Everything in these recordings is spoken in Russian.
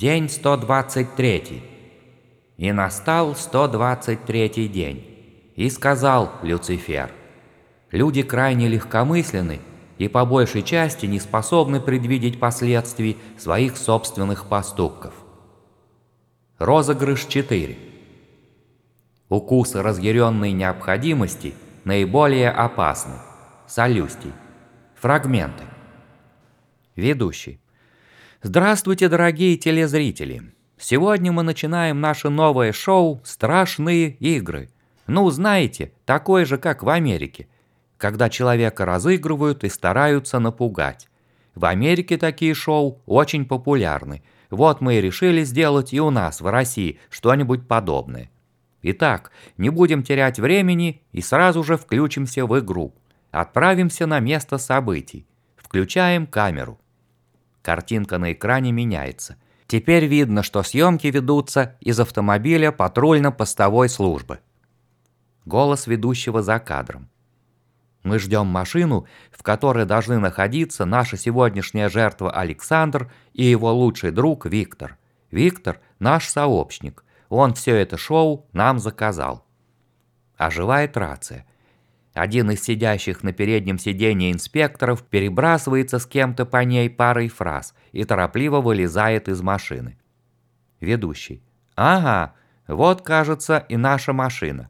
День 123. И настал 123 день. И сказал Люцифер, «Люди крайне легкомысленны и по большей части не способны предвидеть последствий своих собственных поступков». Розыгрыш 4. Укусы разъяренной необходимости наиболее опасны. Солюстий. Фрагменты. Ведущий. Здравствуйте, дорогие телезрители! Сегодня мы начинаем наше новое шоу «Страшные игры». Ну, знаете, такое же, как в Америке, когда человека разыгрывают и стараются напугать. В Америке такие шоу очень популярны. Вот мы и решили сделать и у нас, в России, что-нибудь подобное. Итак, не будем терять времени и сразу же включимся в игру. Отправимся на место событий. Включаем камеру. Картинка на экране меняется. Теперь видно, что съемки ведутся из автомобиля патрульно-постовой службы. Голос ведущего за кадром. Мы ждем машину, в которой должны находиться наша сегодняшняя жертва Александр и его лучший друг Виктор. Виктор – наш сообщник. Он все это шоу нам заказал. Оживает рация. Один из сидящих на переднем сиденье инспекторов перебрасывается с кем-то по ней парой фраз и торопливо вылезает из машины. Ведущий. «Ага, вот, кажется, и наша машина».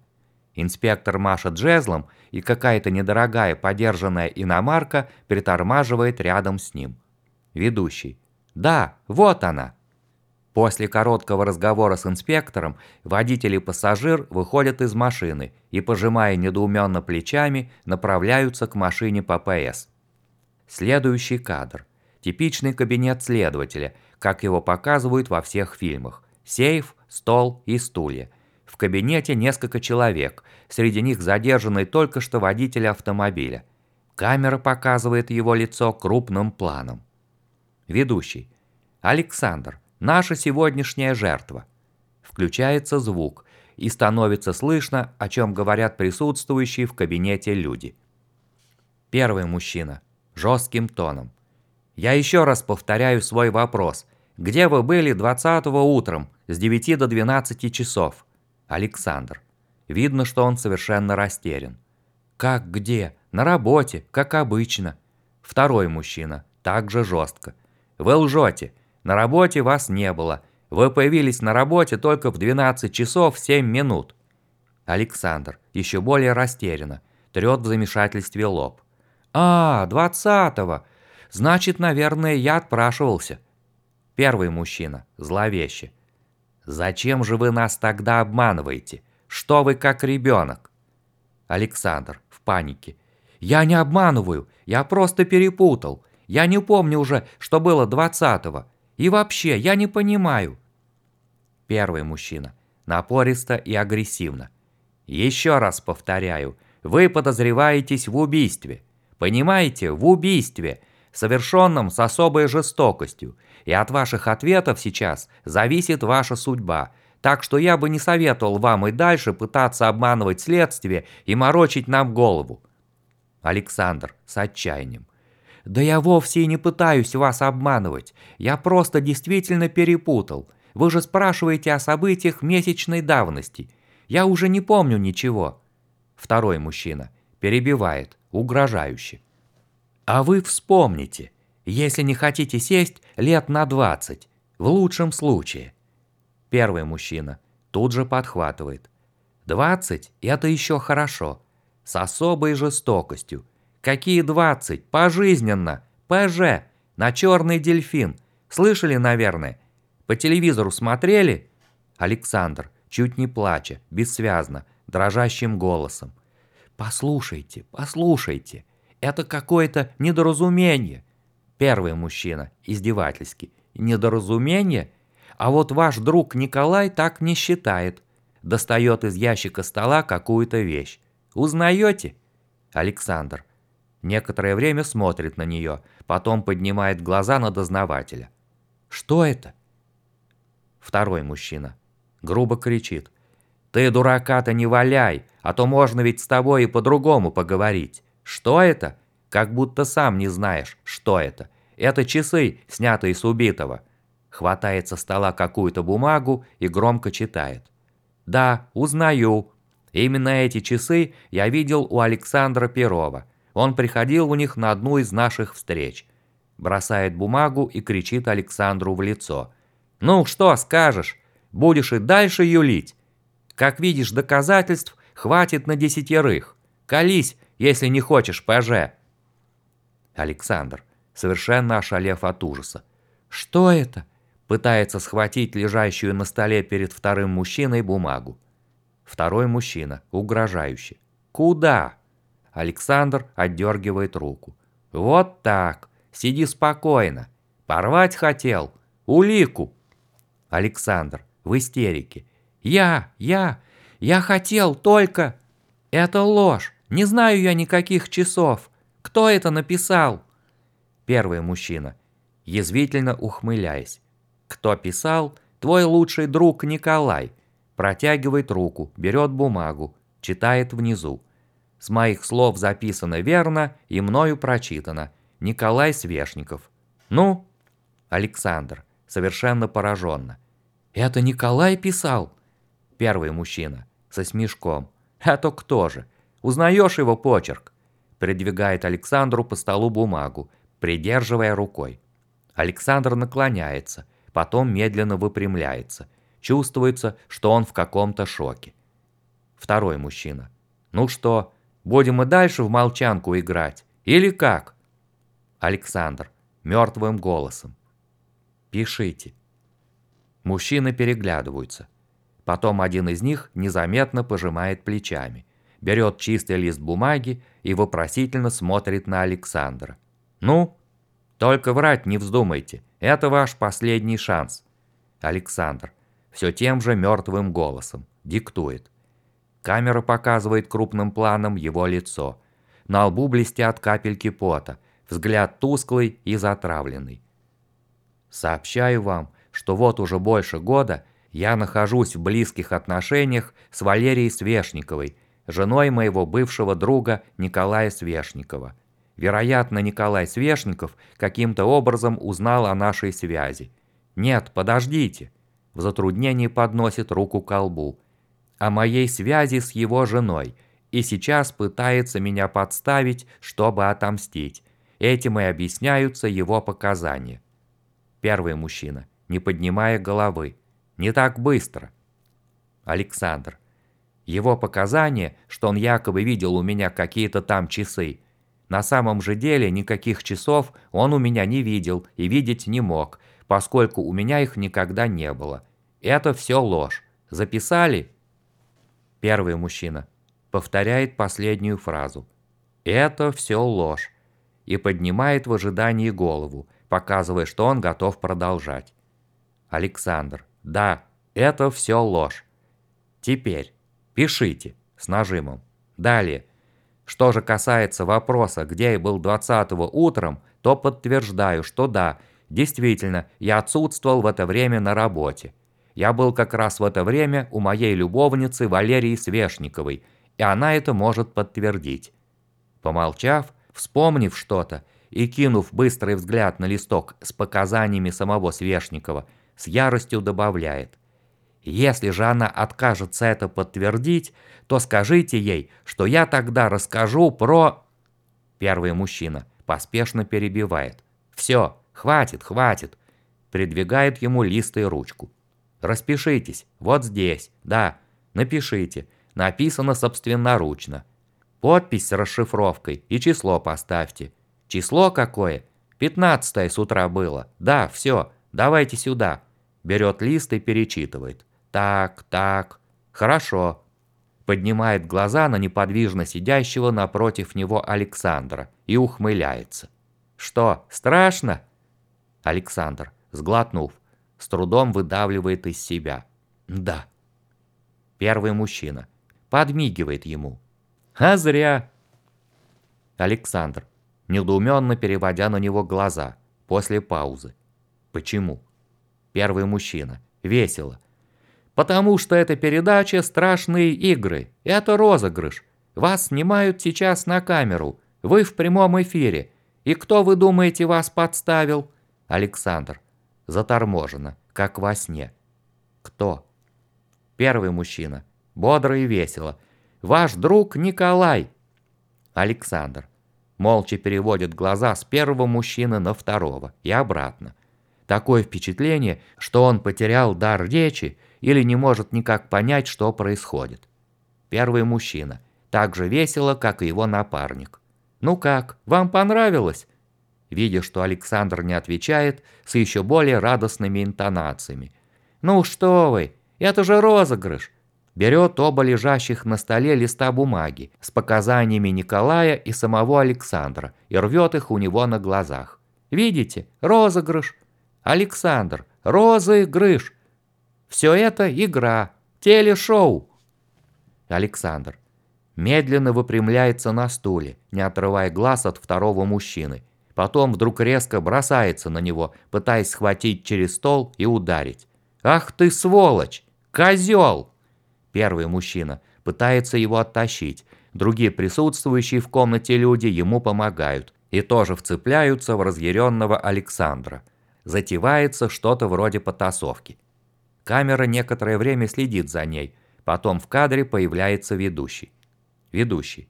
Инспектор машет жезлом, и какая-то недорогая подержанная иномарка притормаживает рядом с ним. Ведущий. «Да, вот она». После короткого разговора с инспектором водитель и пассажир выходят из машины и, пожимая недоуменно плечами, направляются к машине ППС. Следующий кадр. Типичный кабинет следователя, как его показывают во всех фильмах. Сейф, стол и стулья. В кабинете несколько человек, среди них задержанный только что водитель автомобиля. Камера показывает его лицо крупным планом. Ведущий. Александр. Наша сегодняшняя жертва. Включается звук, и становится слышно, о чем говорят присутствующие в кабинете люди. Первый мужчина. Жестким тоном. Я еще раз повторяю свой вопрос. Где вы были 20 утром с 9 до 12 часов? Александр. Видно, что он совершенно растерян. Как где? На работе, как обычно. Второй мужчина. Также жестко. Вы лжете. На работе вас не было. Вы появились на работе только в 12 часов 7 минут. Александр, еще более растерянно, трет в замешательстве лоб. А, двадцатого. Значит, наверное, я отпрашивался. Первый мужчина, зловеще. Зачем же вы нас тогда обманываете? Что вы как ребенок? Александр, в панике. Я не обманываю, я просто перепутал. Я не помню уже, что было двадцатого. И вообще, я не понимаю. Первый мужчина. Напористо и агрессивно. Еще раз повторяю, вы подозреваетесь в убийстве. Понимаете, в убийстве, совершенном с особой жестокостью. И от ваших ответов сейчас зависит ваша судьба. Так что я бы не советовал вам и дальше пытаться обманывать следствие и морочить нам голову. Александр с отчаянием. «Да я вовсе и не пытаюсь вас обманывать. Я просто действительно перепутал. Вы же спрашиваете о событиях месячной давности. Я уже не помню ничего». Второй мужчина перебивает, угрожающе. «А вы вспомните, если не хотите сесть лет на 20, в лучшем случае». Первый мужчина тут же подхватывает. «20 – это еще хорошо, с особой жестокостью, Какие 20? Пожизненно. ПЖ. На черный дельфин. Слышали, наверное? По телевизору смотрели? Александр, чуть не плача, бессвязно, дрожащим голосом. Послушайте, послушайте. Это какое-то недоразумение. Первый мужчина, издевательски. Недоразумение? А вот ваш друг Николай так не считает. Достает из ящика стола какую-то вещь. Узнаете? Александр. Некоторое время смотрит на нее, потом поднимает глаза на дознавателя. «Что это?» Второй мужчина. Грубо кричит. «Ты дурака-то не валяй, а то можно ведь с тобой и по-другому поговорить. Что это? Как будто сам не знаешь, что это. Это часы, снятые с убитого». Хватает со стола какую-то бумагу и громко читает. «Да, узнаю. Именно эти часы я видел у Александра Перова. Он приходил у них на одну из наших встреч». Бросает бумагу и кричит Александру в лицо. «Ну, что скажешь? Будешь и дальше юлить? Как видишь, доказательств хватит на десятерых. Колись, если не хочешь ПЖ». Александр, совершенно ошалев от ужаса. «Что это?» Пытается схватить лежащую на столе перед вторым мужчиной бумагу. Второй мужчина, угрожающий. «Куда?» Александр отдергивает руку. «Вот так. Сиди спокойно. Порвать хотел. Улику!» Александр в истерике. «Я, я, я хотел только...» «Это ложь. Не знаю я никаких часов. Кто это написал?» Первый мужчина, язвительно ухмыляясь. «Кто писал? Твой лучший друг Николай». Протягивает руку, берет бумагу, читает внизу. С моих слов записано верно и мною прочитано. Николай Свешников. Ну? Александр, совершенно пораженно. Это Николай писал? Первый мужчина, со смешком. Это кто же? Узнаешь его почерк? Придвигает Александру по столу бумагу, придерживая рукой. Александр наклоняется, потом медленно выпрямляется. Чувствуется, что он в каком-то шоке. Второй мужчина. Ну что, будем и дальше в молчанку играть? Или как? Александр, мертвым голосом. Пишите. Мужчины переглядываются. Потом один из них незаметно пожимает плечами, берет чистый лист бумаги и вопросительно смотрит на Александра. «Ну? Только врать не вздумайте, это ваш последний шанс». Александр все тем же мертвым голосом диктует. Камера показывает крупным планом его лицо. На лбу блестят капельки пота, взгляд тусклый и затравленный. Сообщаю вам, что вот уже больше года я нахожусь в близких отношениях с Валерией Свешниковой, женой моего бывшего друга Николая Свешникова. Вероятно, Николай Свешников каким-то образом узнал о нашей связи. Нет, подождите. В затруднении подносит руку к колбу. О моей связи с его женой. И сейчас пытается меня подставить, чтобы отомстить. Этим и объясняются его показания. Первый мужчина, не поднимая головы. Не так быстро. Александр. Его показания, что он якобы видел у меня какие-то там часы. На самом же деле никаких часов он у меня не видел и видеть не мог, поскольку у меня их никогда не было. Это все ложь. Записали? Первый мужчина повторяет последнюю фразу. Это все ложь. И поднимает в ожидании голову, показывая, что он готов продолжать. Александр. Да, это все ложь. Теперь пишите с нажимом. Далее. Что же касается вопроса, где я был 20 утром, то подтверждаю, что да, действительно, я отсутствовал в это время на работе. Я был как раз в это время у моей любовницы Валерии Свешниковой, и она это может подтвердить. Помолчав, вспомнив что-то и кинув быстрый взгляд на листок с показаниями самого Свешникова, с яростью добавляет. Если же она откажется это подтвердить, то скажите ей, что я тогда расскажу про... Первый мужчина поспешно перебивает. Все, хватит, хватит. Придвигает ему лист и ручку. Распишитесь, вот здесь, да, напишите. Написано собственноручно. Подпись с расшифровкой и число поставьте. Число какое? Пятнадцатое с утра было. Да, все, давайте сюда. Берет лист и перечитывает. Так, так, хорошо. Поднимает глаза на неподвижно сидящего напротив него Александра и ухмыляется. Что, страшно? Александр, сглотнув, с трудом выдавливает из себя. Да. Первый мужчина. Подмигивает ему. А зря. Александр, недоуменно переводя на него глаза, после паузы. Почему? Первый мужчина. Весело. Потому что эта передача «Страшные игры». Это розыгрыш. Вас снимают сейчас на камеру. Вы в прямом эфире. И кто, вы думаете, вас подставил? Александр. Заторможенно, как во сне. Кто? Первый мужчина. Бодро и весело. Ваш друг Николай. Александр. Молча переводит глаза с первого мужчины на второго и обратно. Такое впечатление, что он потерял дар речи или не может никак понять, что происходит. Первый мужчина. Так же весело, как и его напарник. «Ну как, вам понравилось?» Видя, что Александр не отвечает, с еще более радостными интонациями. «Ну что вы, это же розыгрыш!» Берет оба лежащих на столе листа бумаги с показаниями Николая и самого Александра и рвет их у него на глазах. «Видите, розыгрыш!» «Александр, розыгрыш!» «Все это игра, телешоу!» Александр медленно выпрямляется на стуле, не отрывая глаз от второго мужчины. Потом вдруг резко бросается на него, пытаясь схватить через стол и ударить. «Ах ты сволочь! Козел!» Первый мужчина пытается его оттащить. Другие присутствующие в комнате люди ему помогают и тоже вцепляются в разъяренного Александра. Затевается что-то вроде потасовки. Камера некоторое время следит за ней, потом в кадре появляется ведущий. Ведущий.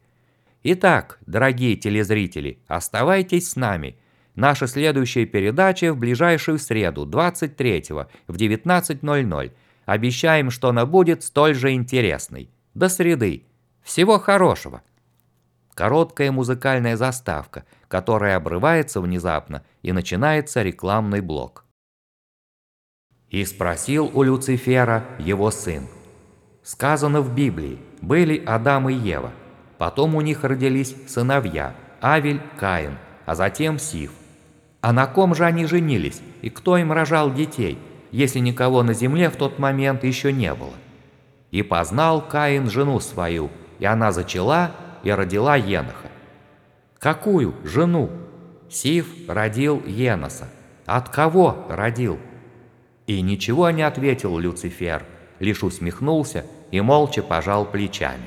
Итак, дорогие телезрители, оставайтесь с нами. Наша следующая передача в ближайшую среду, 23-го, в 19.00. Обещаем, что она будет столь же интересной. До среды. Всего хорошего. Короткая музыкальная заставка, которая обрывается внезапно, и начинается рекламный блок. И спросил у Люцифера его сын. Сказано в Библии, были Адам и Ева. Потом у них родились сыновья Авель, Каин, а затем Сив. А на ком же они женились, и кто им рожал детей, если никого на земле в тот момент еще не было? И познал Каин жену свою, и она зачала и родила Еноха. Какую жену? Сив родил Еноса. От кого родил? И ничего не ответил Люцифер, лишь усмехнулся и молча пожал плечами.